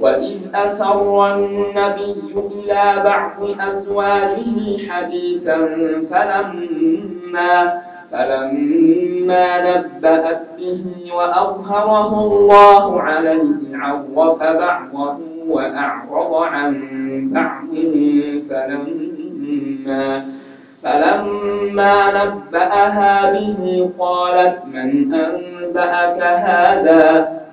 وإذ أسر النبي إلى بعض أزواجه حديثا فلما فلما نبأت به وأظهره الله عليه عرف بعضه وأعرض عن بعض فلما فلما نبأها به قالت من أنبأك هذا؟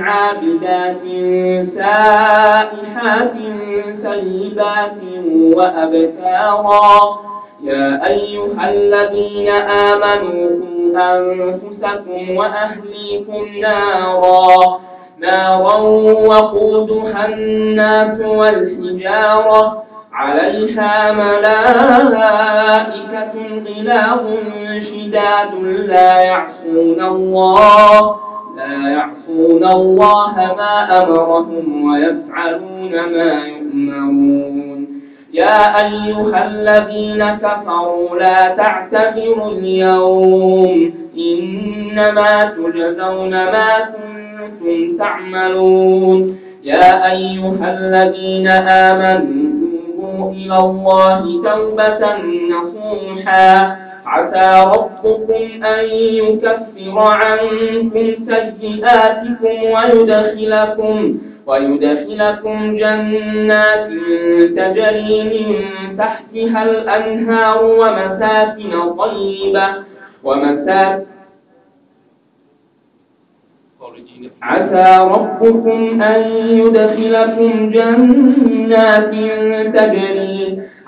عابدات سائحات سيبات وأبكارا. يا أيها الذين آمنوا أنفسكم وأهليكم نارا. نارا وقودها الناس والحجارة. عليها ملائكة غلاظ شداد لا يعصون الله. لا يعصون الله ما أمرهم ويفعلون ما يؤمرون. يا أيها الذين كفروا لا تعتذروا اليوم. إنما تجزون ما كنتم تعملون. يا أيها الذين آمنوا إلى الله توبة نصوحا. عسى ربكم أن يكفر عنكم سيئاتكم ويدخلكم ويدخلكم جنات تجري من تحتها الأنهار ومساكن طيبة ومساكن عسى ربكم أن يدخلكم جنات تجري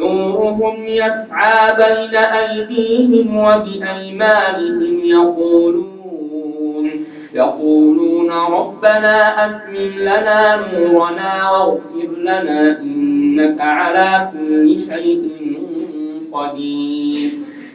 نورهم يسعى بين أيديهم وبأيمانهم يقولون يقولون ربنا أتمم لنا نورنا واغفر لنا إنك على كل شيء قدير.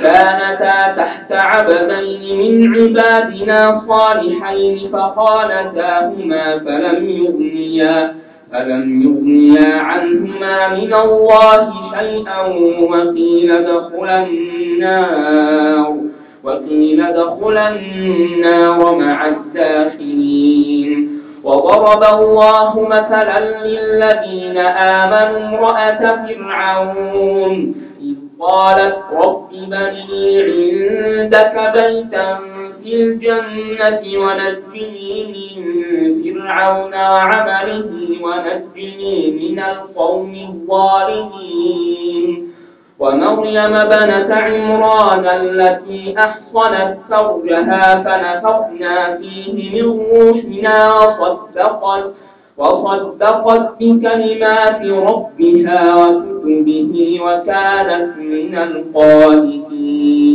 كانتا تحت عبدين من عبادنا صالحين فخالتاهما فلم يغنيا فلم يغنيا عنهما من الله شيئا وقيل ادخلا النار وقيل ادخلا النار مع الداخلين. وضرب الله مثلا للذين آمنوا امرأة فرعون قالت رب بن لي عندك بيتا في الجنة ونجني من فرعون وعمله ونجني من القوم الظالمين. ومريم بنة عمران التي أحصنت فرجها فنفخنا فيه من روحنا وصدقت وصدقت بكلمات ربها وكتبه وكانت من القانتين.